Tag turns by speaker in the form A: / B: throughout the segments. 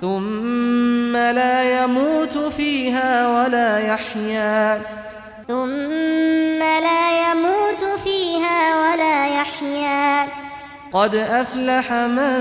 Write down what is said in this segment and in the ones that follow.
A: ثم لا يموت فيها ولا يحيا.
B: ثم لا يموت فيها ولا يحيا.
A: قد أفلح من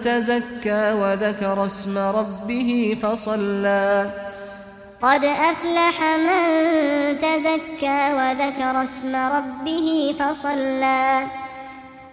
A: تزكى وذكر اسم ربه فصلى.
B: قد أفلح من تزكى وذكر اسم ربه فصلى.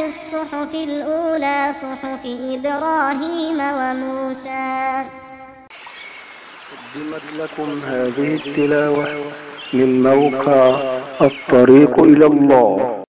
B: لفي الصحف الأولى صحف إبراهيم وموسى.
C: قدمت لكم هذه التلاوة من موقع الطريق إلى الله.